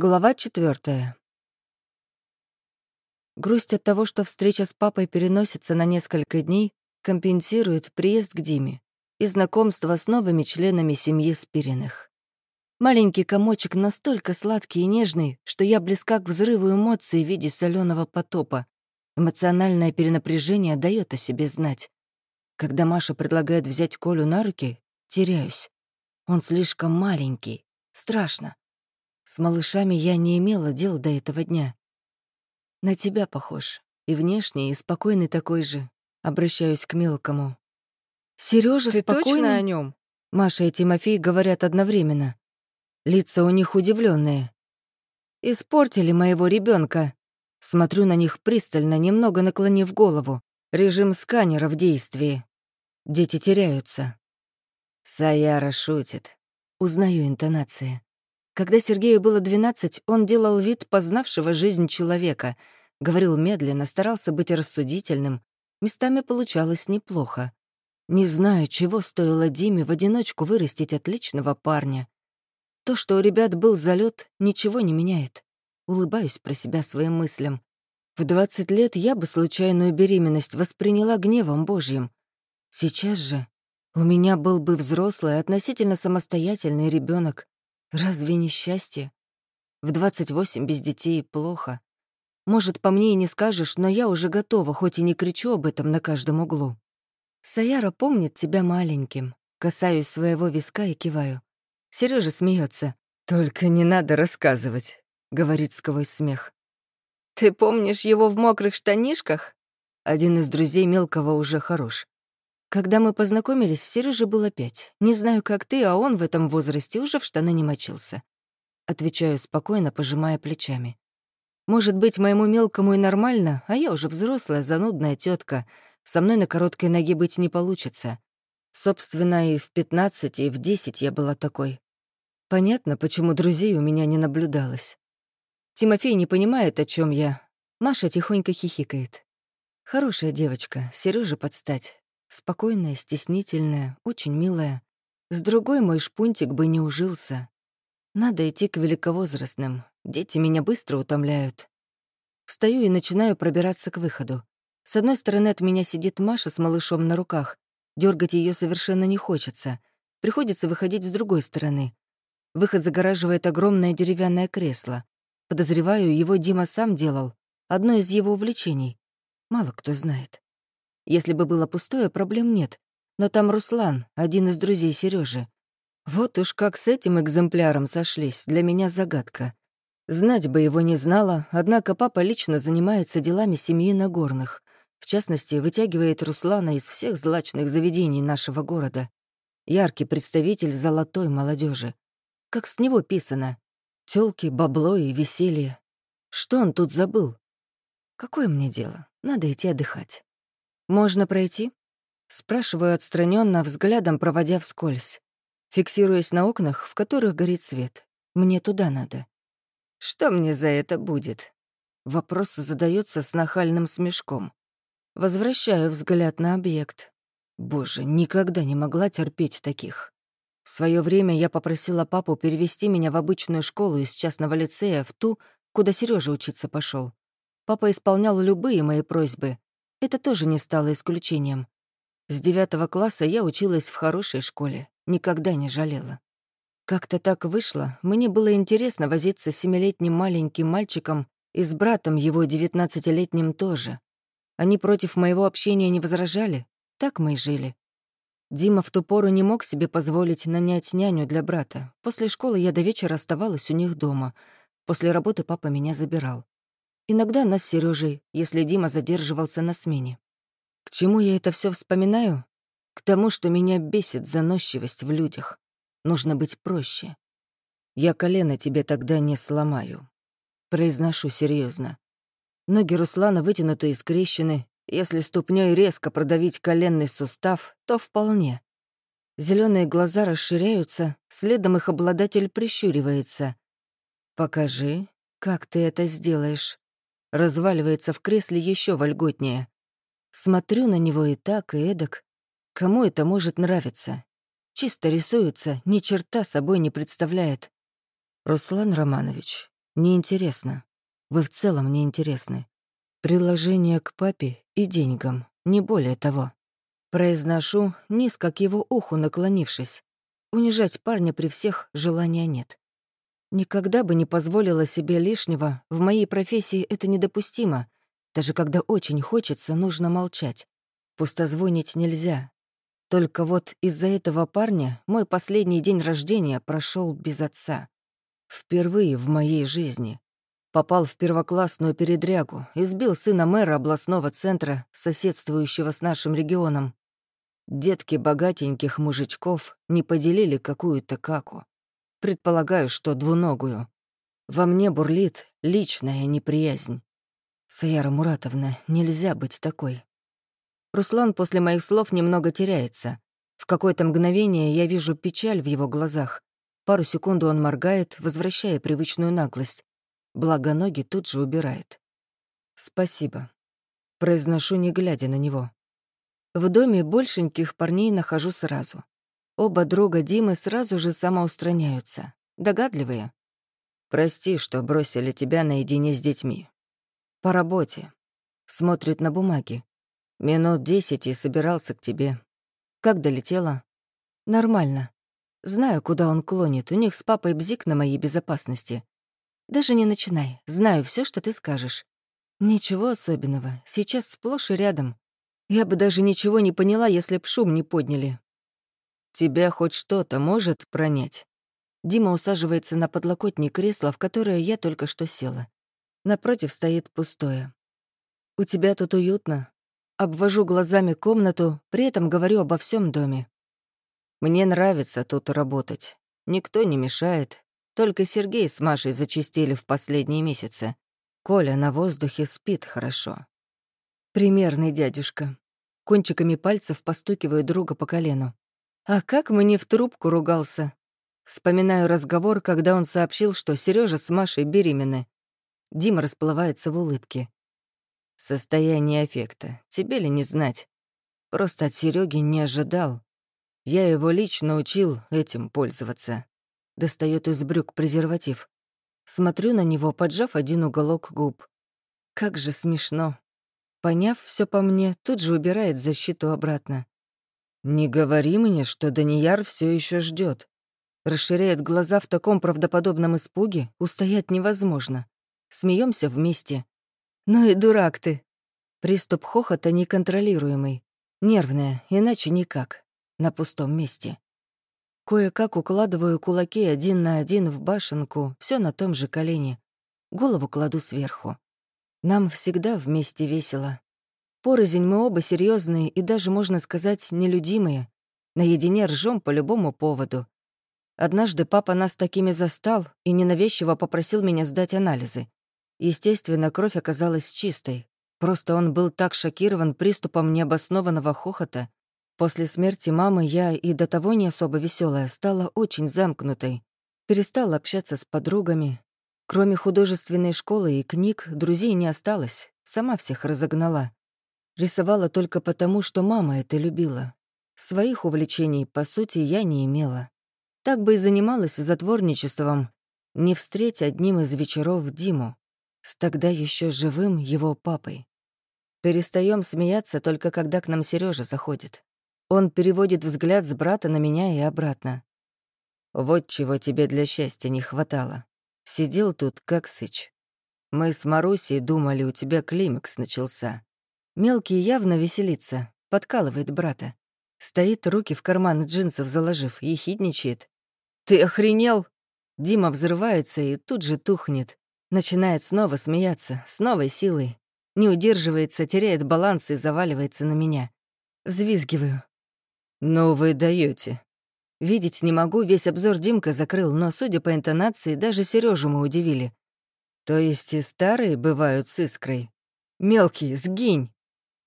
Глава четвертая. Грусть от того, что встреча с папой переносится на несколько дней, компенсирует приезд к Диме и знакомство с новыми членами семьи Спириных. Маленький комочек настолько сладкий и нежный, что я близка к взрыву эмоций в виде соленого потопа. Эмоциональное перенапряжение дает о себе знать. Когда Маша предлагает взять Колю на руки, теряюсь. Он слишком маленький. Страшно. С малышами я не имела дел до этого дня. На тебя похож. И внешне, и спокойный такой же. Обращаюсь к мелкому. Сережа Ты спокойный? точно о нем? Маша и Тимофей говорят одновременно. Лица у них удивленные. Испортили моего ребенка. Смотрю на них пристально, немного наклонив голову. Режим сканера в действии. Дети теряются. Саяра шутит. Узнаю интонации. Когда Сергею было 12, он делал вид познавшего жизнь человека, говорил медленно, старался быть рассудительным. Местами получалось неплохо. Не знаю, чего стоило Диме в одиночку вырастить отличного парня. То, что у ребят был залет, ничего не меняет. Улыбаюсь про себя своим мыслям. В 20 лет я бы случайную беременность восприняла гневом Божьим. Сейчас же у меня был бы взрослый, относительно самостоятельный ребенок, Разве не счастье? В 28 без детей плохо. Может, по мне и не скажешь, но я уже готова, хоть и не кричу об этом на каждом углу. Саяра помнит тебя маленьким. Касаюсь своего виска и киваю. Сережа смеется. «Только не надо рассказывать», — говорит сквозь смех. «Ты помнишь его в мокрых штанишках?» Один из друзей мелкого уже хорош. Когда мы познакомились, Сереже было пять. Не знаю, как ты, а он в этом возрасте уже в штаны не мочился. Отвечаю спокойно, пожимая плечами. Может быть, моему мелкому и нормально, а я уже взрослая, занудная тетка. Со мной на короткой ноге быть не получится. Собственно, и в пятнадцать, и в десять я была такой. Понятно, почему друзей у меня не наблюдалось. Тимофей не понимает, о чем я. Маша тихонько хихикает. Хорошая девочка, Сереже подстать. Спокойная, стеснительная, очень милая. С другой мой шпунтик бы не ужился. Надо идти к великовозрастным. Дети меня быстро утомляют. Встаю и начинаю пробираться к выходу. С одной стороны от меня сидит Маша с малышом на руках. Дергать ее совершенно не хочется. Приходится выходить с другой стороны. Выход загораживает огромное деревянное кресло. Подозреваю, его Дима сам делал. Одно из его увлечений. Мало кто знает. Если бы было пустое, проблем нет. Но там Руслан, один из друзей Сережи. Вот уж как с этим экземпляром сошлись, для меня загадка. Знать бы его не знала, однако папа лично занимается делами семьи Нагорных. В частности, вытягивает Руслана из всех злачных заведений нашего города. Яркий представитель золотой молодежи. Как с него писано. Тёлки, бабло и веселье. Что он тут забыл? Какое мне дело? Надо идти отдыхать. «Можно пройти?» Спрашиваю отстраненно, взглядом проводя вскользь, фиксируясь на окнах, в которых горит свет. Мне туда надо. «Что мне за это будет?» Вопрос задается с нахальным смешком. Возвращаю взгляд на объект. Боже, никогда не могла терпеть таких. В свое время я попросила папу перевести меня в обычную школу из частного лицея в ту, куда Сережа учиться пошел. Папа исполнял любые мои просьбы, это тоже не стало исключением. С девятого класса я училась в хорошей школе, никогда не жалела. Как-то так вышло, мне было интересно возиться с семилетним маленьким мальчиком и с братом его девятнадцатилетним тоже. Они против моего общения не возражали, так мы и жили. Дима в ту пору не мог себе позволить нанять няню для брата. После школы я до вечера оставалась у них дома. После работы папа меня забирал. Иногда нас с Сережей, если Дима задерживался на смене. К чему я это все вспоминаю? К тому, что меня бесит заносчивость в людях. Нужно быть проще. Я колено тебе тогда не сломаю. Произношу серьезно. Ноги Руслана вытянуты и скрещены. Если ступней резко продавить коленный сустав, то вполне. Зеленые глаза расширяются, следом их обладатель прищуривается. «Покажи, как ты это сделаешь» разваливается в кресле еще вольготнее. Смотрю на него и так, и эдак. Кому это может нравиться? Чисто рисуется, ни черта собой не представляет. Руслан Романович, Неинтересно. Вы в целом неинтересны. Приложение к папе и деньгам, не более того. Произношу, низко к его уху наклонившись. Унижать парня при всех желания нет. Никогда бы не позволила себе лишнего, в моей профессии это недопустимо. Даже когда очень хочется, нужно молчать. Пустозвонить нельзя. Только вот из-за этого парня мой последний день рождения прошел без отца. Впервые в моей жизни. Попал в первоклассную передрягу, избил сына мэра областного центра, соседствующего с нашим регионом. Детки богатеньких мужичков не поделили какую-то каку. Предполагаю, что двуногую. Во мне бурлит личная неприязнь. Саяра Муратовна, нельзя быть такой. Руслан после моих слов немного теряется. В какое-то мгновение я вижу печаль в его глазах. Пару секунд он моргает, возвращая привычную наглость. Благо ноги тут же убирает. «Спасибо». Произношу, не глядя на него. В доме большеньких парней нахожу сразу. Оба друга Димы сразу же самоустраняются. Догадливые. «Прости, что бросили тебя наедине с детьми. По работе». Смотрит на бумаги. «Минут десять и собирался к тебе. Как долетела?» «Нормально. Знаю, куда он клонит. У них с папой бзик на моей безопасности. Даже не начинай. Знаю все, что ты скажешь. Ничего особенного. Сейчас сплошь и рядом. Я бы даже ничего не поняла, если б шум не подняли. Тебя хоть что-то может пронять?» Дима усаживается на подлокотник кресла, в которое я только что села. Напротив стоит пустое. «У тебя тут уютно?» Обвожу глазами комнату, при этом говорю обо всем доме. «Мне нравится тут работать. Никто не мешает. Только Сергей с Машей зачистили в последние месяцы. Коля на воздухе спит хорошо». Примерный дядюшка. Кончиками пальцев постукиваю друга по колену. А как мне в трубку ругался? Вспоминаю разговор, когда он сообщил, что Сережа с Машей беременны. Дима расплывается в улыбке. Состояние аффекта. Тебе ли не знать? Просто от Сереги не ожидал. Я его лично учил этим пользоваться. Достает из брюк презерватив. Смотрю на него, поджав один уголок губ. Как же смешно. Поняв все по мне, тут же убирает защиту обратно. «Не говори мне, что Данияр все еще ждет. Расширяет глаза в таком правдоподобном испуге, устоять невозможно. Смеемся вместе. «Ну и дурак ты!» Приступ хохота неконтролируемый. Нервная, иначе никак. На пустом месте. Кое-как укладываю кулаки один на один в башенку, все на том же колене. Голову кладу сверху. Нам всегда вместе весело. Порознь мы оба серьезные и даже, можно сказать, нелюдимые. Наедине ржем по любому поводу. Однажды папа нас такими застал и ненавязчиво попросил меня сдать анализы. Естественно, кровь оказалась чистой. Просто он был так шокирован приступом необоснованного хохота. После смерти мамы я и до того не особо веселая стала очень замкнутой. Перестала общаться с подругами. Кроме художественной школы и книг, друзей не осталось. Сама всех разогнала. Рисовала только потому, что мама это любила. Своих увлечений, по сути, я не имела. Так бы и занималась затворничеством, не встреть одним из вечеров Диму, с тогда еще живым его папой. Перестаем смеяться только когда к нам Сережа заходит. Он переводит взгляд с брата на меня и обратно. Вот чего тебе для счастья не хватало. Сидел тут, как сыч. Мы с Марусей думали, у тебя климакс начался. Мелкий явно веселится, подкалывает брата. Стоит, руки в карманы джинсов заложив, ехидничает. «Ты охренел?» Дима взрывается и тут же тухнет. Начинает снова смеяться, с новой силой. Не удерживается, теряет баланс и заваливается на меня. Взвизгиваю. «Ну вы даете. Видеть не могу, весь обзор Димка закрыл, но, судя по интонации, даже Сережу мы удивили. То есть и старые бывают с искрой. Мелкий, сгинь!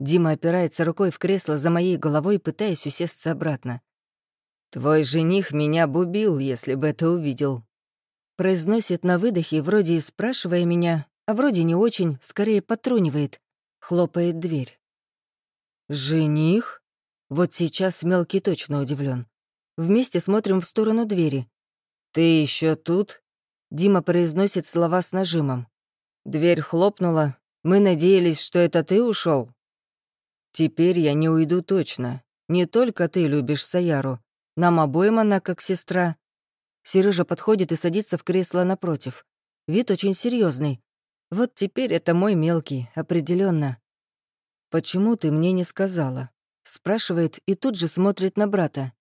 Дима опирается рукой в кресло за моей головой, пытаясь усесться обратно. «Твой жених меня бубил, если бы это увидел». Произносит на выдохе, вроде и спрашивая меня, а вроде не очень, скорее потрунивает. Хлопает дверь. «Жених?» Вот сейчас мелкий точно удивлен. Вместе смотрим в сторону двери. «Ты еще тут?» Дима произносит слова с нажимом. Дверь хлопнула. Мы надеялись, что это ты ушел. Теперь я не уйду точно. Не только ты любишь Саяру. Нам обоим она как сестра. Сережа подходит и садится в кресло напротив. Вид очень серьезный. Вот теперь это мой мелкий, определенно. «Почему ты мне не сказала?» Спрашивает и тут же смотрит на брата.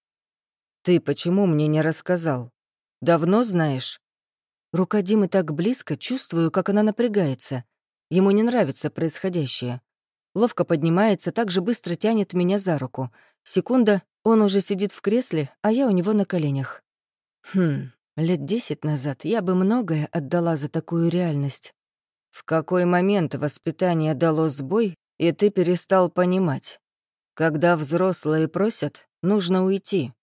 «Ты почему мне не рассказал? Давно знаешь?» Рука Димы так близко, чувствую, как она напрягается. Ему не нравится происходящее. Ловко поднимается, так же быстро тянет меня за руку. Секунда, он уже сидит в кресле, а я у него на коленях. Хм, лет десять назад я бы многое отдала за такую реальность. В какой момент воспитание дало сбой, и ты перестал понимать? Когда взрослые просят, нужно уйти.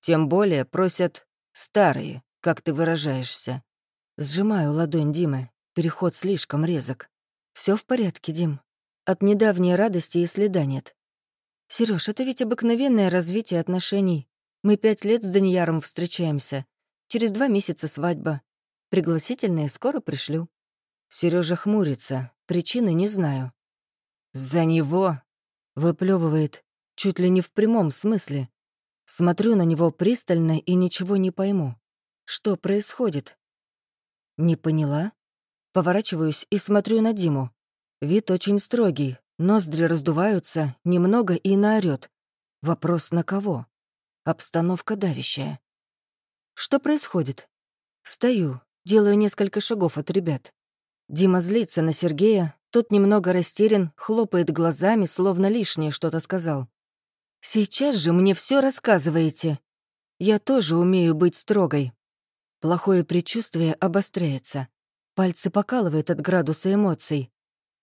Тем более просят старые, как ты выражаешься. Сжимаю ладонь Димы. Переход слишком резок. Все в порядке, Дим. От недавней радости и следа нет. Сереж, это ведь обыкновенное развитие отношений. Мы пять лет с Данияром встречаемся. Через два месяца свадьба. Пригласительные скоро пришлю. Сережа хмурится. Причины не знаю. «За него!» — выплевывает, чуть ли не в прямом смысле. Смотрю на него пристально и ничего не пойму. Что происходит? «Не поняла?» Поворачиваюсь и смотрю на Диму. Вид очень строгий, ноздри раздуваются, немного и наорёт. Вопрос на кого? Обстановка давящая. Что происходит? Стою, делаю несколько шагов от ребят. Дима злится на Сергея, тот немного растерян, хлопает глазами, словно лишнее что-то сказал. «Сейчас же мне все рассказываете. Я тоже умею быть строгой. Плохое предчувствие обостряется. Пальцы покалывает от градуса эмоций.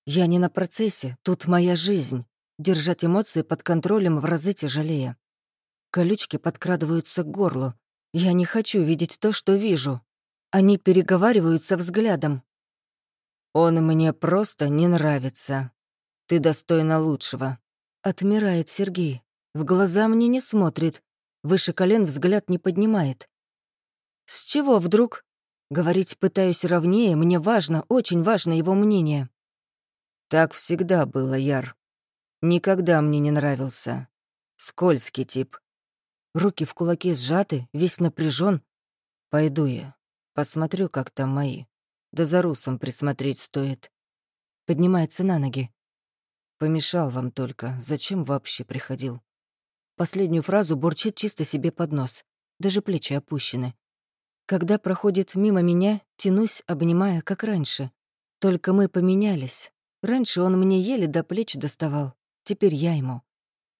Я не на процессе, тут моя жизнь. Держать эмоции под контролем в разы тяжелее. Колючки подкрадываются к горлу. Я не хочу видеть то, что вижу. Они переговариваются взглядом. «Он мне просто не нравится. Ты достойна лучшего», — отмирает Сергей. В глаза мне не смотрит. Выше колен взгляд не поднимает. «С чего вдруг?» Говорить пытаюсь ровнее, мне важно, очень важно его мнение. Так всегда было, Яр. Никогда мне не нравился. Скользкий тип. Руки в кулаки сжаты, весь напряжен. Пойду я. Посмотрю, как там мои. Да за русом присмотреть стоит. Поднимается на ноги. Помешал вам только. Зачем вообще приходил? Последнюю фразу бурчит чисто себе под нос. Даже плечи опущены. Когда проходит мимо меня, тянусь, обнимая, как раньше. Только мы поменялись. Раньше он мне еле до плеч доставал, теперь я ему.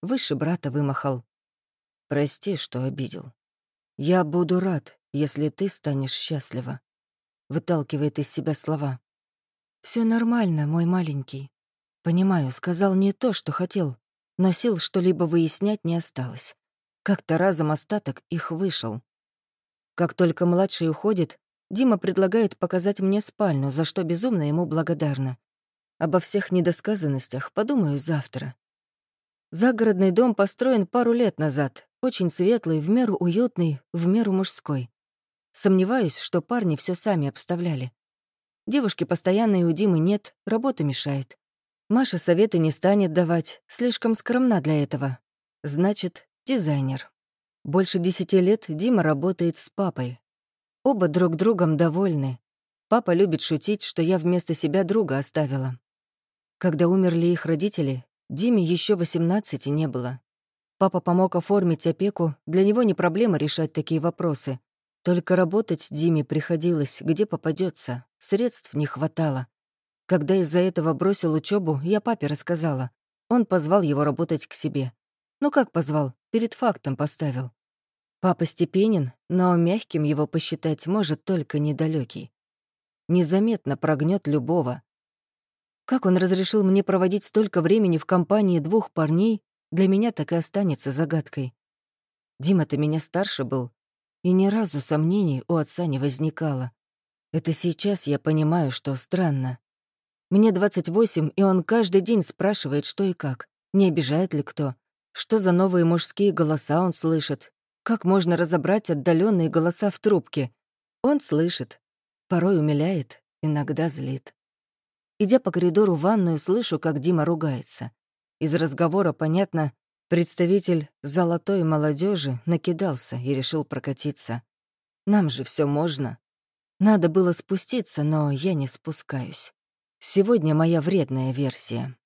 Выше брата вымахал. Прости, что обидел. Я буду рад, если ты станешь счастлива. Выталкивает из себя слова. Все нормально, мой маленький. Понимаю, сказал не то, что хотел, но сил что-либо выяснять не осталось. Как-то разом остаток их вышел. Как только младший уходит, Дима предлагает показать мне спальню, за что безумно ему благодарна. Обо всех недосказанностях подумаю завтра. Загородный дом построен пару лет назад, очень светлый, в меру уютный, в меру мужской. Сомневаюсь, что парни все сами обставляли. Девушки постоянной у Димы нет, работа мешает. Маша советы не станет давать, слишком скромна для этого. Значит, дизайнер. Больше десяти лет Дима работает с папой. Оба друг другом довольны. Папа любит шутить, что я вместо себя друга оставила. Когда умерли их родители, Диме еще 18 не было. Папа помог оформить опеку, для него не проблема решать такие вопросы. Только работать Диме приходилось, где попадется, средств не хватало. Когда из-за этого бросил учебу, я папе рассказала. Он позвал его работать к себе. Ну как позвал? Перед фактом поставил. Папа степенен, но мягким его посчитать может только недалекий. Незаметно прогнет любого. Как он разрешил мне проводить столько времени в компании двух парней, для меня так и останется загадкой. Дима-то меня старше был, и ни разу сомнений у отца не возникало. Это сейчас я понимаю, что странно. Мне 28, и он каждый день спрашивает, что и как, не обижает ли кто, что за новые мужские голоса он слышит, как можно разобрать отдаленные голоса в трубке? Он слышит. Порой умиляет, иногда злит. Идя по коридору в ванную, слышу, как Дима ругается. Из разговора понятно, представитель золотой молодежи накидался и решил прокатиться. Нам же все можно. Надо было спуститься, но я не спускаюсь. Сегодня моя вредная версия.